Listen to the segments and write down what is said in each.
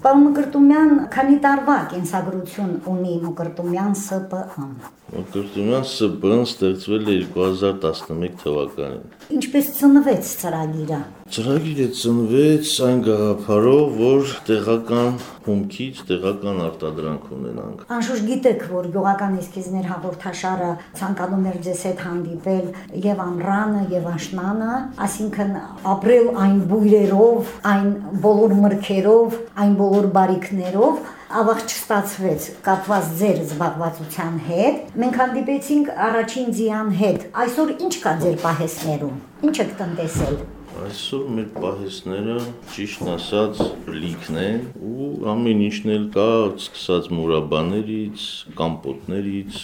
Պարոն Մկրտումյան, քանի տարվա կենսագրություն ունի Մկրտումյան ՍՊԸ-ն։ Մկրտումյան ՍՊԸ-ն ստեղծվել է 2011 թվականին։ Ինչպես ծնվեց ծրագիրը։ Ծրագիրը ծնվեց այն գաղափարով, որ տեղական հումքից տեղական արտադրանք ունենանք։ Անշուշտ գիտեք, որ գյուղական էսքիզներ հաղորդաշարը ցանկանում էր ձեզ հետ հանդիպել եւ ամռանը եւ աշնանը, այսինքն ապրել այն բույրերով, այն բոլոր մրգերով, այն բոլոր բարիքներով, ավաղ չստացվեց կապված ձեր զբաղվածության հետ։ Մենք հանդիպեցինք առաջին ձյան հետ։ Այսօր ինչ կա ձեր պահեսներում։ Ինչ եք տնտեսել։ Այսօր մեր պահեսները ճիշտ ասած լիքն են ու ամեն ինչն էլ կա, սկսած մուրաբաներից, կամպոտներից,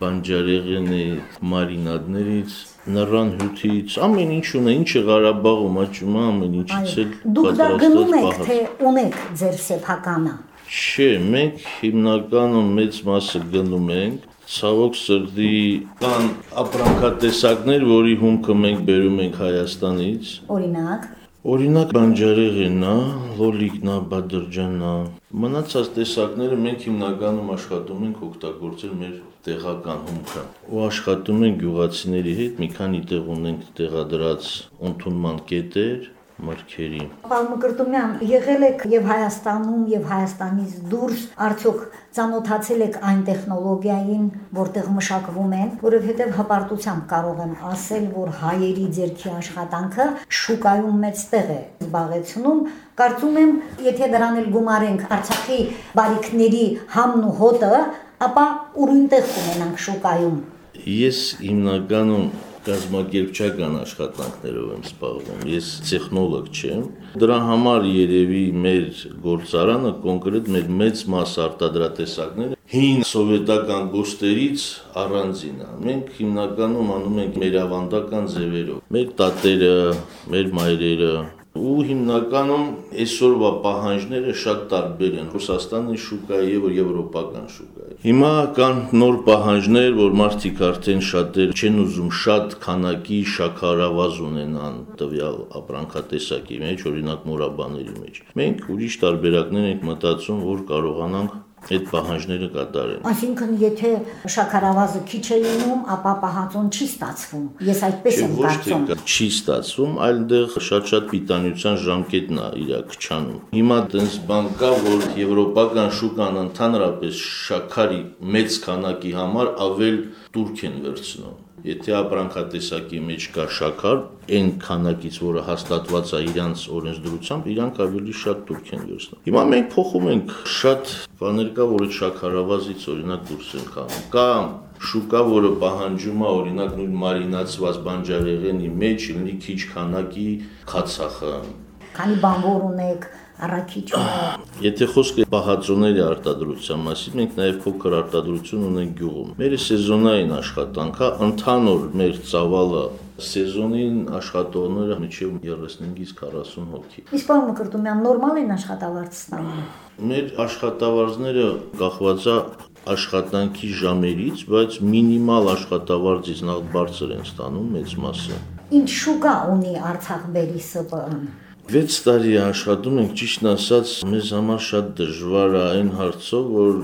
բանջարեղենի, մարինադներից, նռան հյութից, ամեն ինչ ունե, ինչը Ղարաբաղում աճում է, ամեն ինչից էլ Դուք դա գնում եք, թե ունեք ձեր սեփականը։ Չէ, մենք հիմնականում մեծ մասը գնում ենք, ցավոք սրտի կան ապրանքատեսակներ, որի հումքը մենք բերում ենք Հայաստանից։ Օրինակ, Օրինակ բանջարեղենա, լոլիկնա, բադրջանա։ Մնացած տեսակները մենք հիմնականում աշխատում ենք օգտագործել մեր տեղական հումքը։ Ու աշխատում ենք գյուղացիների հետ, մի քանի տեղ ունենք տեղադրած ընդունման կետեր, մրգերի։ Պարոն Մկրտումյան, եղել եք եւ Հայաստանում եւ Հայաստանից դուրս, արդյոք ծանոթացել եք այն տեխնոլոգիային, որտեղ մշակվում են, որովհետեւ հպարտությամբ կարող եմ ասել, որ հայերի ձերքի աշխատանքը շուկայում մեծ տեղ է զբաղեցնում, Կարծում եմ, եթե դրան էլ գումարենք Արցախի բարիկների համն ու հոտը, ապա ուրույն տեղ կունենանք շուկայում։ Ես հիմնականում կազմակերպչական աշխատանքներով եմ զբաղվում։ Ես տեխնոլոգ չեմ։ Դրա համար երևի մեր գործարանը կոնկրետ մեր մեծ մաս արտադրատեսակները հին սովետական գոստերից առանձին է։ Մենք հիմնականում անում ենք մեր ավանդական ձևերով։ Մեր տատերը, մեր մայրերը, ու հիմնականում այսօրվա պահանջները շատ տարբեր են. Ռուսաստանի շուկայի եւ եվրոպական շուկայի։ Հիմա կան նոր պահանջներ, որ մարդիկ արդեն շատեր չեն ուզում շատ քանակի շաքարավազ ունենան տվյալ ապրանքատեսակի մեջ, օրինակ մորաբաների մեջ։ Մենք ուրիշ տարբերակներ ենք մտածում, որ կարողանանք այդ պահանջները կատարեն։ Այսինքն, եթե շաքարավազը քիչ է լինում, ապա պահանջոն չի ստացվում։ Ես այդպես եմ կարծում։ Ոչ թե չի ստացվում, այլ դեռ շատ-շատ պիտանության ժամկետն է իր քչանում։ Հիմա տենց բան կա, որ եվրոպական շուկան ընդհանրապես շաքարի մեծ քանակի համար ավել турք են վերցնում Եթե ապրանքատեսակի մեջ կա շաքար, այն քանակից, որը հաստատված է իրանց օրենսդրությամբ, իրանք ավելի շատ դուրք են յուսնում։ Հիմա մենք փոխում ենք շատ բաներ կա, որ այդ շաքարավազից օրինակ դուրս ենք անում։ Կամ շուկա, որը պահանջում է օրինակ նույն մարինացված բանջարեղենի մեջ լինի քիչ քանակի քացախը։ Քանի բան որ ունեք, առաքիչ Եթե խոսքը բահածոների արտադրության մասին, մենք նաև փոքր արտադրություն ունենք գյուղում։ Մեր սեզոնային աշխատանքա ընդհանուր մեր ծավալը սեզոնին աշխատողները մինչև 35-ից 40 հոգի։ Իսկ պարոն Մկրտումյան, նորմալ են աշխատավարձ ստանում։ Մեր աշխատավարձները կախված է աշխատանքի ժամերից, բայց մինիմալ աշխատավարձից նախ բարձր են ստանում մեծ մասը։ Ինչ շուկա ունի Արցախ բերի ՍՊԸ-ն։ 6 տարի աշխատում ենք, ճիշտն ասած, մեզ համար շատ դժվար է այն հարցով, որ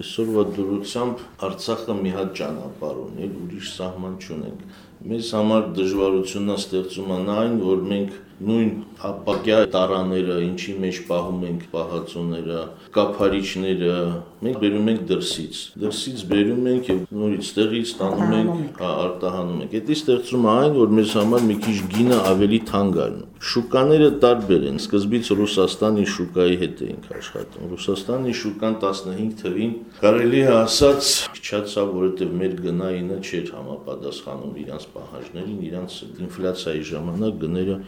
այսօրվա դուրությամբ Արցախը մի հատ ճանապարհ ունի, ուրիշ սահման չունենք։ Մեզ համար դժվարությունն է ստեղծում այն, որ մենք նույն ապակյա տարաները, ինչի մեջ պահում ենք պահածոները, կափարիչները, մենք բերում ենք դրսից։ Դրսից բերում ենք եւ նորից տեղից ստանում ենք, արտահանում ենք։ Դա ստեղծում է այն, որ մեզ համար մի քիչ գինը ավելի թանկ է։ Շուկաները տարբեր են։ Սկզբից Ռուսաստանի շուկայի հետ էինք աշխատում։ Ռուսաստանի շուկան 15 թվին կարելի է ասած փչացավ, որովհետեւ մեր գնայինը չէր համապատասխանում իրանց պահանջներին, իրանց ինֆլյացիայի ժամանակ գները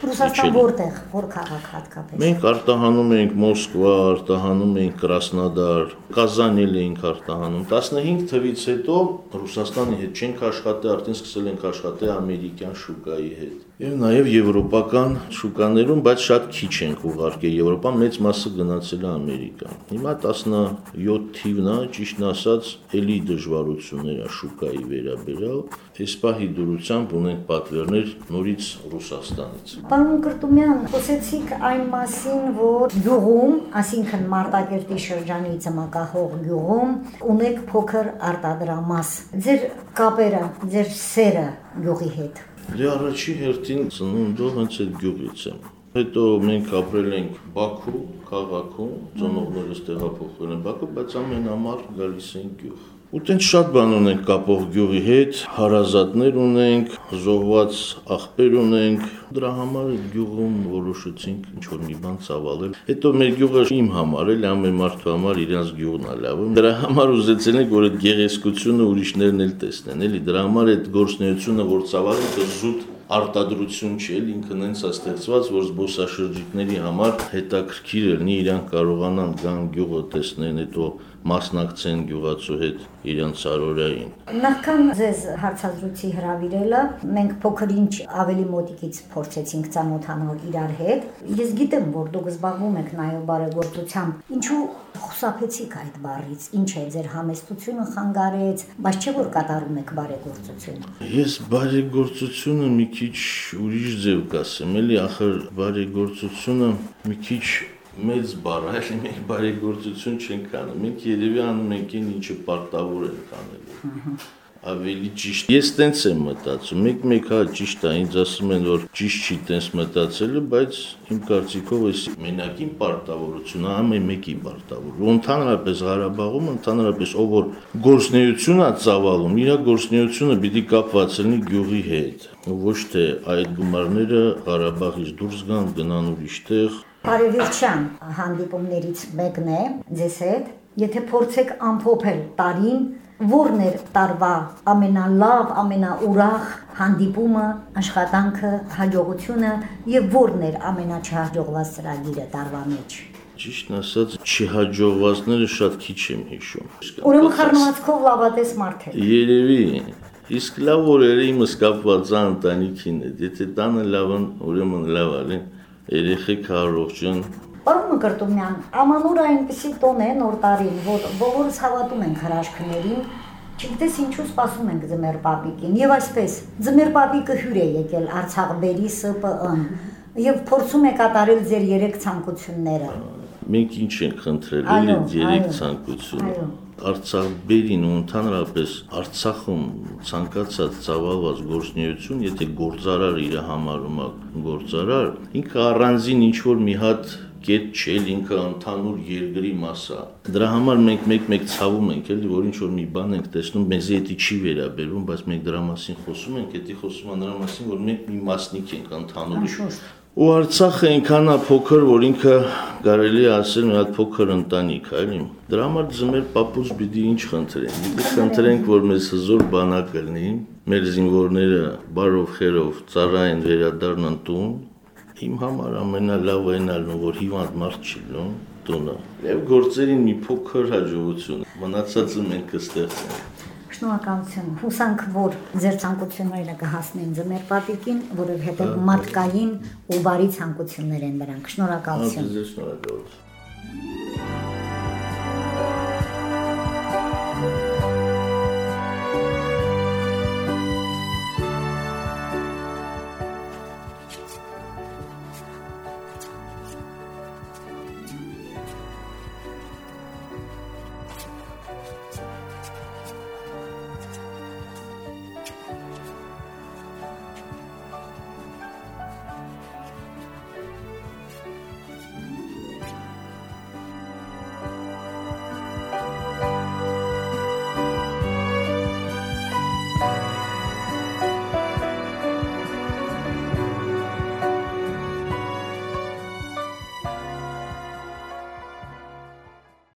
Ռուսաստան որտեղ, որ քաղաք հատկապես։ Մենք արտահանում ենք Մոսկվա, արտահանում ենք Կրասնոդար, Կազանել ենք արտահանում։ 15 թվից հետո Ռուսաստանի հետ չենք աշխատել, արդեն սկսել ենք աշխատել ամերիկյան շուկայի հետ։ եւ նաեւ եվրոպական շուկաներում, բայց շատ քիչ ենք ուղարկել Եվրոպա, մեծ մասը գնացել է Ամերիկա։ Հիմա 17 թիվն է, ճիշտն ասած, ելի դժվարություններ է շուկայի վերաբերյալ։ Էսպահի դուրությամբ ունենք պատվերներ նորից Ռուսաստանից։ Պարոն Կրտումյան, խոսեցիք այն մասին, որ գյուղում, ասինքն Մարտակերտի շրջանի ծմակահող գյուղում ունեք փոքր արտադրամաս։ Ձեր կապերը, ձեր սերը գյուղի հետ Դե առաջի հերթին ծնունդը հենց այդ գյուղից եմ։ Հետո մենք ապրել ենք Բաքու քաղաքում, ծնողներս տեղափոխվել են Բաքու, բայց ամեն ամառ գալիս ենք գյուղ։ Ու տենց շատ բան ունենք կապող գյուղի հետ, հարազատներ ունենք, զոհված աղբեր ունենք։ Դրա համար գյուղում որոշեցինք ինչ որ մի բան ծավալել։ Հետո մեր գյուղը իմ համար էլ ամեն մարդու համար իրանց գյուղն է լավ։ Դրա համար ուզեցել ենք որ այդ գեղեցկությունը ուրիշներն էլ տեսնեն, էլի դրա համար այդ գործնեությունը որ ծավալել զուտ արտադրություն չէ, ինքն հենց է ստեղծված, որ զբոսաշրջիկների համար հետաքրքիր լինի, իրանք կարողանան գան գյուղը տեսնեն, հետո մասնակցեն գյուղացու հետ իրենց արորային։ Նախքան ձեզ հարցազրույցի հրավիրելը, մենք փոքր-ինչ ավելի մոտիկից փորձեցինք ծանոթանալ իրար հետ։ Ես գիտեմ, որ դուք զբաղվում եք նաև բարեգործությամբ։ Ինչու խուսափեցիք այդ բառից։ Ինչ է ձեր համեստությունը խանգարեց, բայց չէ որ կատարում եք բարեգործություն։ Ես բարեգործությունը մի քիչ ուրիշ ձև կասեմ, էլի ախր բարեգործությունը մի քիչ մեծ բառ է, մենք բարեգործություն չենք անում։ Մենք երևի անում ենք այն ինչը պարտավոր ենք անելու ավելի ճիշտ։ Ես տենց եմ մտածում։ Մեկ-մեկ հա ճիշտ է, ինձ ասում են, որ ճիշտ չի տենց մտածելը, բայց իմ կարծիքով էս մենակին պարտավորությունը ամեն մեկի պարտավոր։ ընդհանրապես Ղարաբաղում ընդհանրապես ով որ գործնեություն է ծավալում, իր գործնեությունը պիտի կապված լինի գյուղի հետ։ Ոչ թե այդ գումարները Ղարաբաղից դուրս գան, գնան ուրիշտեղ, Բարևիրջյան հանդիպումներից մեկն է ձեզ հետ։ Եթե փորձեք ամփոփել տարին, ո՞րն էր տարվա ամենալավ, ամենաուրախ հանդիպումը, աշխատանքը, հաջողությունը եւ ո՞րն էր ամենաչհաջողված ծրագիրը տարվա մեջ։ Ճիշտն ասած, չհաջողվածները շատ քիչ եմ հիշում։ Ուրեմն խառնվածքով լավատես մարդ է։ Երևի Իսկ լավ օրերը իմս կապված ընտանիքին է։ Եթե տանը լավն, ուրեմն լավ է, երեխեք առողջն Պարոն Մկրտումյան, ամանուրը այնպեսի տոն է նոր տարին, որ բոլորս հավատում ենք հրաշքներին, չգիտես ինչու սպասում ենք ձմեր պապիկին։ Եվ այսպես, ձմեր պապիկը հյուր է եկել Արցախ բերի ՍՊԸ-ն եւ փորձում է կատարել ձեր երեք ցանկությունները։ Մենք ինչ ենք խնդրել, այդ երեք ցանկությունը։ Արցախ բերին ու ընդհանրապես Արցախում ցանկացած ծավալված գործնեություն, եթե գործարար իր համարում է գործարար, ինքը առանձին ինչ որ մի հատ կետ չէ, ինքը ընդհանուր երկրի մասա։ Դրա համար մենք մեկ-մեկ ցավում ենք, էլի որ ինչ որ մի բան ենք տեսնում, մեզ էդի չի վերաբերվում, բայց մենք դրա մասին խոսում ենք, էդի խոսում են դրա մասին, որ մենք մի մասնիկ ենք ընդհանուր։ Ու Արցախը այնքան է փոքր, որ ինքը կարելի է ասել մի հատ փոքր ընտանիք, այլի։ Դրա համար ձմեր papuç պիտի ինչ խնդրենք։ Պիտի խնդրենք, որ մեզ հզոր բանակ լինի, մեր զինվորները բարով խերով ծառային վերադառնան տուն, Իմ համար ամենալավը այն ալն որ հիվանդ մարդ չի լուն տունը։ Եվ գործերին մի փոքր հաջողություն։ Մնացածը մենք կստեղծենք։ Շնորհակալություն։ Հուսանք, որ ձեր ցանկությունները կհասնեն ձմեր պատիկին, որովհետև մարդկային ու բարի ցանկություններ են դրանք։ Շնորհակալություն։ Շնորհակալություն։